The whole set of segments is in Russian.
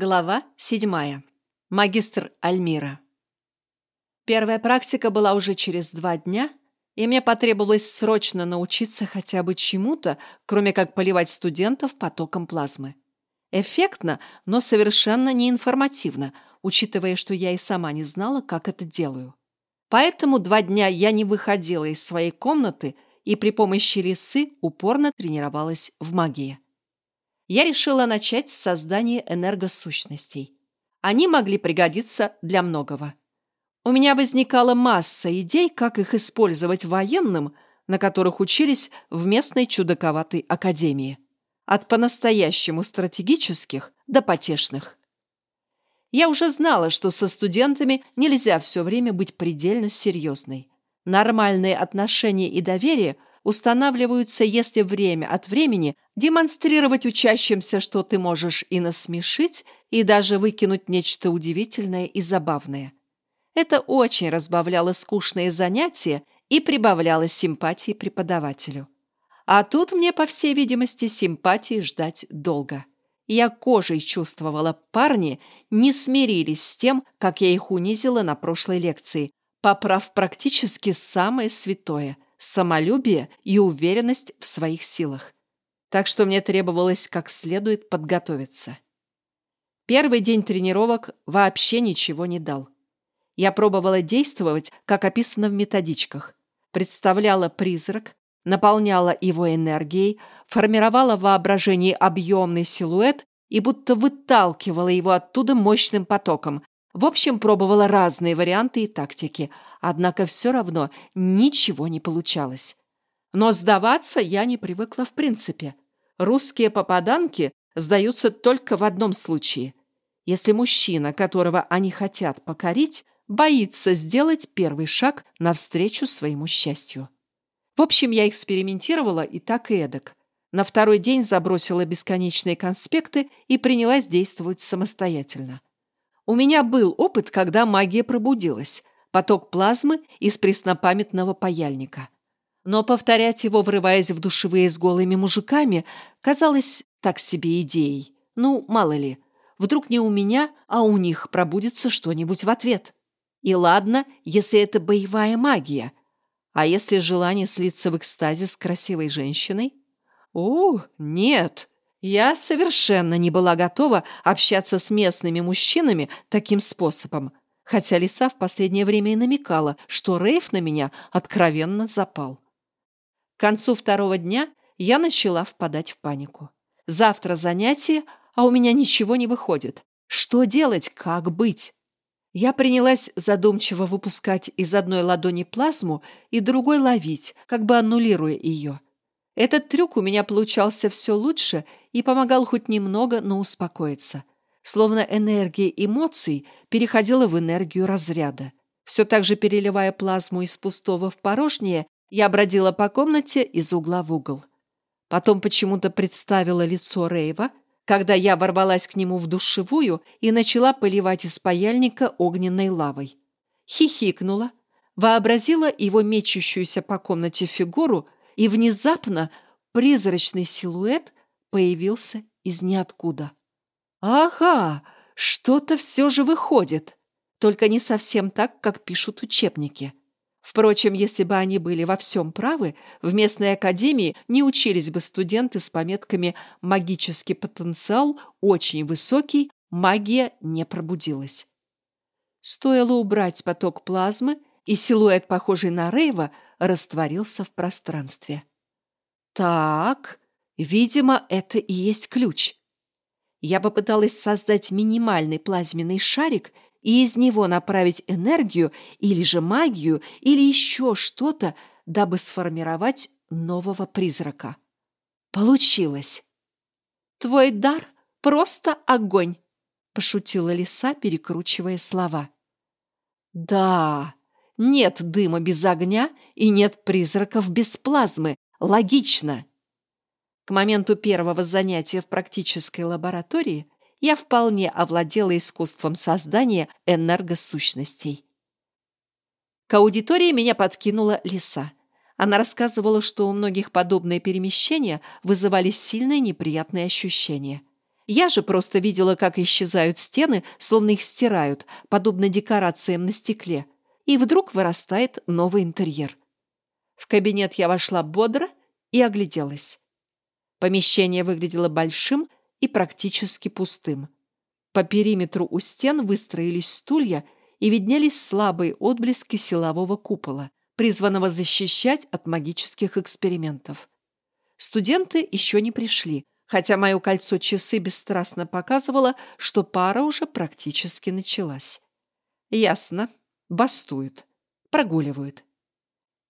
Глава седьмая. Магистр Альмира. Первая практика была уже через два дня, и мне потребовалось срочно научиться хотя бы чему-то, кроме как поливать студентов потоком плазмы. Эффектно, но совершенно неинформативно, учитывая, что я и сама не знала, как это делаю. Поэтому два дня я не выходила из своей комнаты и при помощи лисы упорно тренировалась в магии я решила начать с создания энергосущностей. Они могли пригодиться для многого. У меня возникала масса идей, как их использовать военным, на которых учились в местной чудаковатой академии. От по-настоящему стратегических до потешных. Я уже знала, что со студентами нельзя все время быть предельно серьезной. Нормальные отношения и доверие – устанавливаются, если время от времени демонстрировать учащимся, что ты можешь и насмешить, и даже выкинуть нечто удивительное и забавное. Это очень разбавляло скучные занятия и прибавляло симпатии преподавателю. А тут мне, по всей видимости, симпатии ждать долго. Я кожей чувствовала, парни не смирились с тем, как я их унизила на прошлой лекции, поправ практически самое святое – самолюбие и уверенность в своих силах. Так что мне требовалось как следует подготовиться. Первый день тренировок вообще ничего не дал. Я пробовала действовать, как описано в методичках. Представляла призрак, наполняла его энергией, формировала в воображении объемный силуэт и будто выталкивала его оттуда мощным потоком, в общем, пробовала разные варианты и тактики, однако все равно ничего не получалось. Но сдаваться я не привыкла в принципе. Русские попаданки сдаются только в одном случае. Если мужчина, которого они хотят покорить, боится сделать первый шаг навстречу своему счастью. В общем, я экспериментировала и так и эдак. На второй день забросила бесконечные конспекты и принялась действовать самостоятельно. У меня был опыт, когда магия пробудилась, поток плазмы из преснопамятного паяльника. Но повторять его, врываясь в душевые с голыми мужиками, казалось так себе идеей. Ну, мало ли, вдруг не у меня, а у них пробудется что-нибудь в ответ. И ладно, если это боевая магия. А если желание слиться в экстазе с красивой женщиной? О, нет, я совершенно не была готова общаться с местными мужчинами таким способом, хотя Лиса в последнее время и намекала, что Рейф на меня откровенно запал. К концу второго дня я начала впадать в панику. Завтра занятие, а у меня ничего не выходит. Что делать, как быть? Я принялась задумчиво выпускать из одной ладони плазму и другой ловить, как бы аннулируя ее. Этот трюк у меня получался все лучше и помогал хоть немного, но успокоиться. Словно энергия эмоций переходила в энергию разряда. Все так же переливая плазму из пустого в порожнее, я бродила по комнате из угла в угол. Потом почему-то представила лицо Рейва, когда я ворвалась к нему в душевую и начала поливать из паяльника огненной лавой. Хихикнула, вообразила его мечущуюся по комнате фигуру – и внезапно призрачный силуэт появился из ниоткуда. «Ага, что-то все же выходит, только не совсем так, как пишут учебники». Впрочем, если бы они были во всем правы, в местной академии не учились бы студенты с пометками «магический потенциал очень высокий, магия не пробудилась». Стоило убрать поток плазмы, и силуэт, похожий на Рейва, растворился в пространстве. Так, видимо, это и есть ключ. Я попыталась создать минимальный плазменный шарик и из него направить энергию или же магию или еще что-то, дабы сформировать нового призрака. Получилось. «Твой дар — просто огонь», — пошутила лиса, перекручивая слова. «Да, нет дыма без огня и нет призраков без плазмы. Логично. К моменту первого занятия в практической лаборатории я вполне овладела искусством создания энергосущностей. К аудитории меня подкинула лиса. Она рассказывала, что у многих подобные перемещения вызывали сильные неприятные ощущения. Я же просто видела, как исчезают стены, словно их стирают, подобно декорациям на стекле. И вдруг вырастает новый интерьер. В кабинет я вошла бодро и огляделась. Помещение выглядело большим и практически пустым. По периметру у стен выстроились стулья и виднелись слабые отблески силового купола, призванного защищать от магических экспериментов. Студенты еще не пришли, хотя мое кольцо часы бесстрастно показывало, что пара уже практически началась. Ясно. Бастуют. Прогуливают.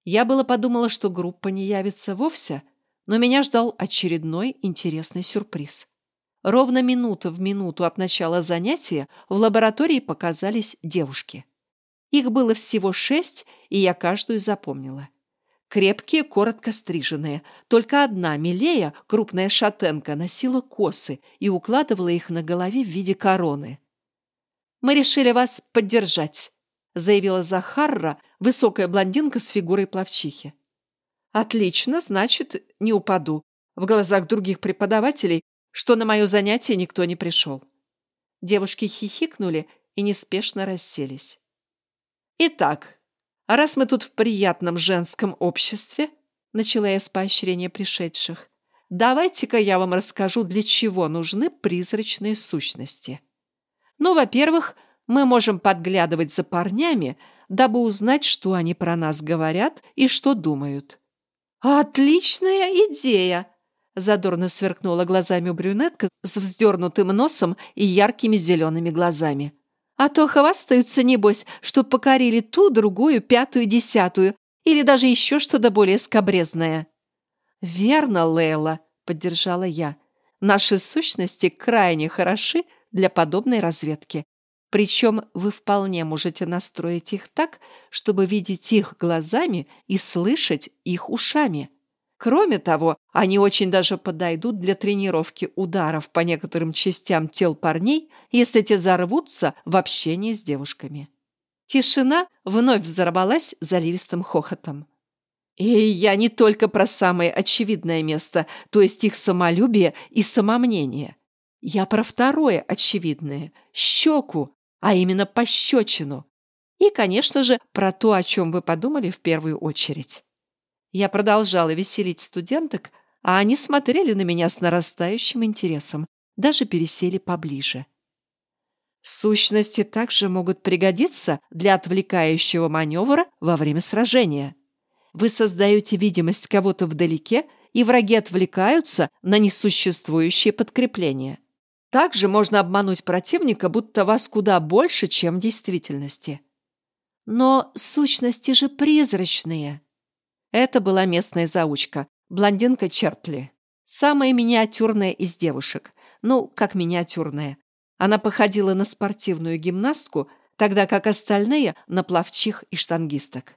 Я было подумала, что группа не явится вовсе, но меня ждал очередной интересный сюрприз. Ровно минута в минуту от начала занятия в лаборатории показались девушки. Их было всего шесть, и я каждую запомнила. Крепкие, коротко стриженные. Только одна, Милея, крупная шатенка, носила косы и укладывала их на голове в виде короны. «Мы решили вас поддержать», — заявила Захарра, высокая блондинка с фигурой плавчихи. «Отлично, значит, не упаду. В глазах других преподавателей что на мое занятие никто не пришел. Девушки хихикнули и неспешно расселись. «Итак, раз мы тут в приятном женском обществе, начала я с поощрения пришедших, давайте-ка я вам расскажу, для чего нужны призрачные сущности. Ну, во-первых, мы можем подглядывать за парнями, дабы узнать, что они про нас говорят и что думают. «Отличная идея!» Задорно сверкнула глазами брюнетка с вздернутым носом и яркими зелеными глазами. А то хвастаются, небось, что покорили ту, другую, пятую, десятую, или даже еще что-то более скобрезное. «Верно, Лейла», — поддержала я. «Наши сущности крайне хороши для подобной разведки. Причем вы вполне можете настроить их так, чтобы видеть их глазами и слышать их ушами». Кроме того, они очень даже подойдут для тренировки ударов по некоторым частям тел парней, если те зарвутся в общении с девушками. Тишина вновь взорвалась заливистым хохотом. И я не только про самое очевидное место, то есть их самолюбие и самомнение. Я про второе очевидное – щеку, а именно пощечину. И, конечно же, про то, о чем вы подумали в первую очередь. Я продолжала веселить студенток, а они смотрели на меня с нарастающим интересом, даже пересели поближе. Сущности также могут пригодиться для отвлекающего маневра во время сражения. Вы создаете видимость кого-то вдалеке, и враги отвлекаются на несуществующее подкрепление. Также можно обмануть противника, будто вас куда больше, чем в действительности. Но сущности же призрачные. Это была местная заучка, блондинка Чертли. Самая миниатюрная из девушек. Ну, как миниатюрная. Она походила на спортивную гимнастку, тогда как остальные – на пловчих и штангисток.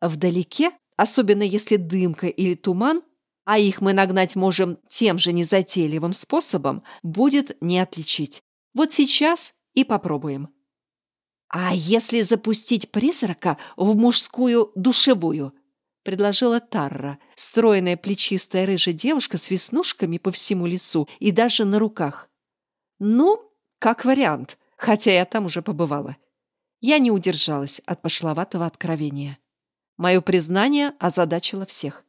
Вдалеке, особенно если дымка или туман, а их мы нагнать можем тем же незатейливым способом, будет не отличить. Вот сейчас и попробуем. А если запустить призрака в мужскую душевую – предложила Тарра, стройная плечистая рыжая девушка с веснушками по всему лицу и даже на руках. Ну, как вариант, хотя я там уже побывала. Я не удержалась от пошловатого откровения. Мое признание озадачило всех.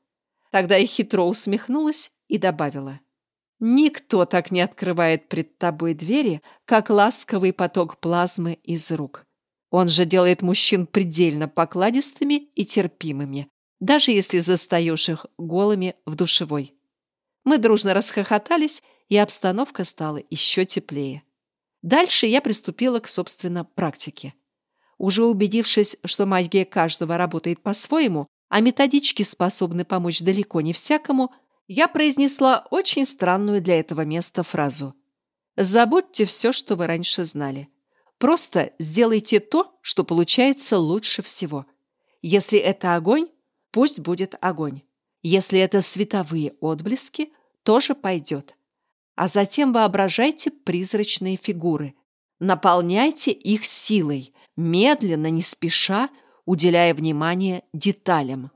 Тогда я хитро усмехнулась и добавила. «Никто так не открывает пред тобой двери, как ласковый поток плазмы из рук. Он же делает мужчин предельно покладистыми и терпимыми, даже если застаешь их голыми в душевой. Мы дружно расхохотались, и обстановка стала еще теплее. Дальше я приступила к, собственно, практике. Уже убедившись, что магия каждого работает по-своему, а методички способны помочь далеко не всякому, я произнесла очень странную для этого места фразу. «Забудьте все, что вы раньше знали. Просто сделайте то, что получается лучше всего. Если это огонь, пусть будет огонь. Если это световые отблески, тоже пойдет. А затем воображайте призрачные фигуры. Наполняйте их силой, медленно, не спеша, уделяя внимание деталям.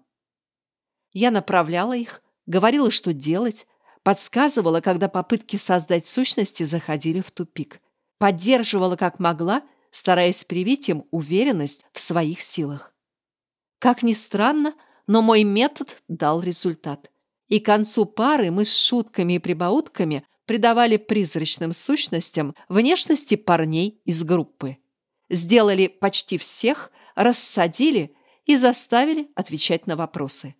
Я направляла их, говорила, что делать, подсказывала, когда попытки создать сущности заходили в тупик, поддерживала как могла, стараясь привить им уверенность в своих силах. Как ни странно, но мой метод дал результат. И к концу пары мы с шутками и прибаутками придавали призрачным сущностям внешности парней из группы. Сделали почти всех, рассадили и заставили отвечать на вопросы.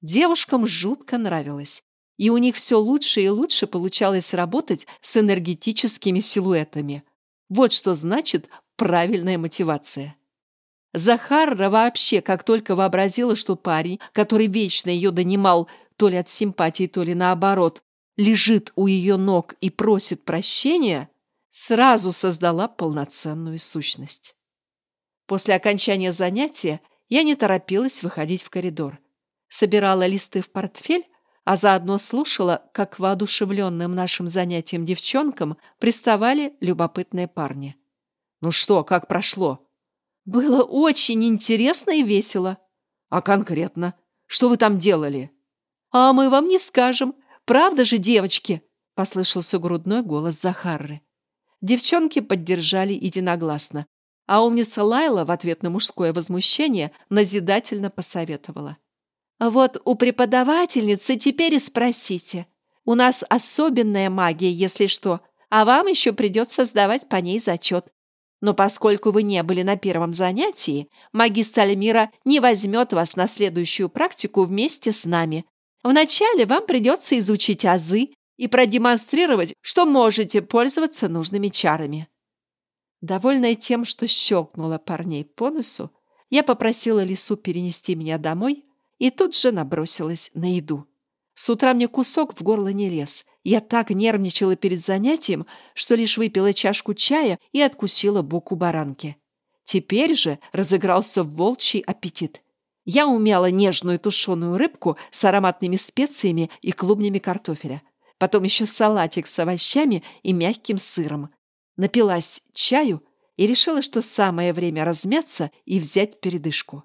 Девушкам жутко нравилось, и у них все лучше и лучше получалось работать с энергетическими силуэтами. Вот что значит правильная мотивация. Захарра вообще, как только вообразила, что парень, который вечно ее донимал то ли от симпатии, то ли наоборот, лежит у ее ног и просит прощения, сразу создала полноценную сущность. После окончания занятия я не торопилась выходить в коридор. Собирала листы в портфель, а заодно слушала, как воодушевленным нашим занятием девчонкам приставали любопытные парни. «Ну что, как прошло?» Было очень интересно и весело. А конкретно? Что вы там делали? А мы вам не скажем. Правда же, девочки? Послышался грудной голос Захарры. Девчонки поддержали единогласно, а умница Лайла в ответ на мужское возмущение назидательно посоветовала. «Вот у преподавательницы теперь и спросите. У нас особенная магия, если что, а вам еще придется сдавать по ней зачет. Но поскольку вы не были на первом занятии, магистр Альмира не возьмет вас на следующую практику вместе с нами. Вначале вам придется изучить азы и продемонстрировать, что можете пользоваться нужными чарами. Довольная тем, что щелкнула парней по носу, я попросила Лису перенести меня домой и тут же набросилась на еду. С утра мне кусок в горло не лез, я так нервничала перед занятием, что лишь выпила чашку чая и откусила боку баранки. Теперь же разыгрался волчий аппетит. Я умяла нежную тушеную рыбку с ароматными специями и клубнями картофеля. Потом еще салатик с овощами и мягким сыром. Напилась чаю и решила, что самое время размяться и взять передышку.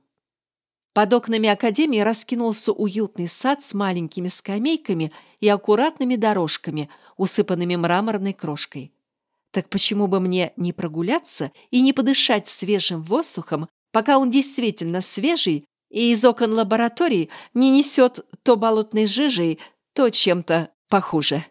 Под окнами академии раскинулся уютный сад с маленькими скамейками и аккуратными дорожками, усыпанными мраморной крошкой. Так почему бы мне не прогуляться и не подышать свежим воздухом, пока он действительно свежий и из окон лаборатории не несет то болотной жижей, то чем-то похуже?